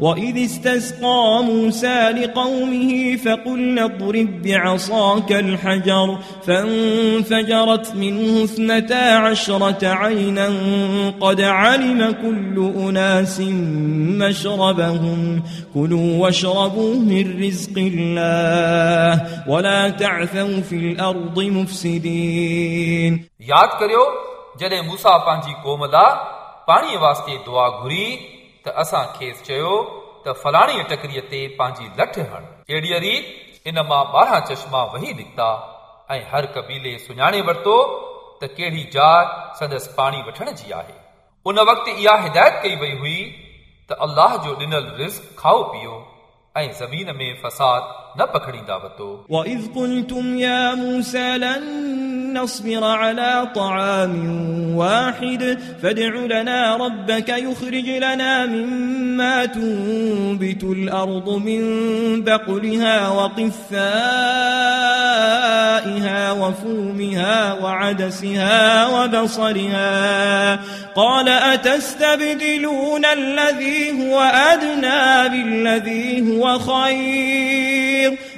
وإذ استسقى موسى لقومه فقلنا اضرب بعصاك الحجر فانفجرت منه اثنتا عشرة عينا قد علم كل أناس مشربهم كلوا واشربوا من رزق الله ولا تعثوا في الأرض مفسدين يَاد करियो जॾहिं موسى पंहिंजी قوم लाइ पाणीअ वास्ते دعا घुरी त असां खेसि चयो त फलाणीअ टकरीअ ते पंहिंजी लठ हण अहिड़ीअ रीति इन मां ॿारहं चश्मा वही निकिता ऐं हर कबीले सुञाणे वरितो त कहिड़ी जार संदसि पाणी वठण जी आहे उन वक़्तु इहा हिदायत कई वई हुई त अलाह जो ॾिनल रिस्क खाओ पीओ ऐं ज़मीन में फ़साद न पकड़ींदा वरितो نصبر على طعام واحد فادع لنا ربك يخرج لنا مما تنبت الأرض من بقلها وقثائها وفومها وعدسها وبصرها قال أتستبدلون الذي هو أدنى بالذي هو خير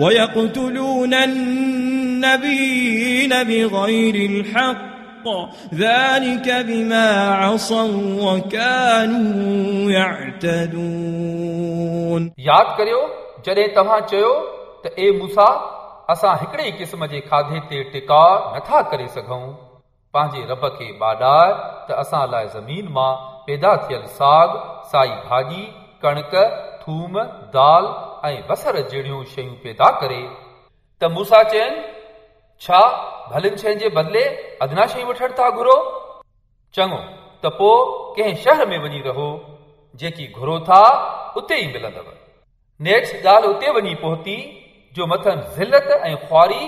यादि करियो जॾहिं तव्हां चयो त ए موسى असां हिकिड़े क़िस्म जे खाधे ते ٽڪا नथा करे सघूं पंहिंजे रब खे बाडाए त असां लाइ ज़मीन मां पैदा थियल साग साई भाॼी कणिक थूम दाल ऐं बसर जहिड़ियूं शयूं पैदा करे त मूसा चयनि छा भलनि शयुनि जे बदिले अदना शयूं वठण था घुरो चङो त पोइ कंहिं शहर में वञी रहो जेकी घुरो था उते ई मिलंदव नेक्स्ट ॻाल्हि उते वञी पहुती जो मथनि ज़िलत ऐं ख़्वारी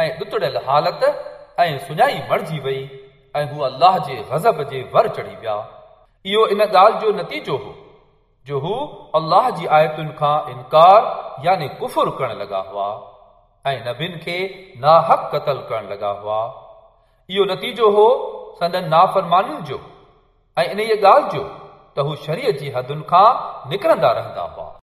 ऐं उतड़ियल हालत ऐं सुञाई मरिजी वई ऐं हू अलाह जे गज़ब जे वर चढ़ी विया इहो इन ॻाल्हि जो नतीजो हो जो हू अलाह जी आयतुनि खां इनकार यानी कुफुर करणु लॻा हुआ ऐं नबियुनि खे नाहक कतल करणु लॻा हुआ इहो नतीजो हो सदन नाफ़रमाननि जो ऐं इन ॻाल्हि जो त हू शरीर जी हदुनि खां निकिरंदा रहंदा हुआ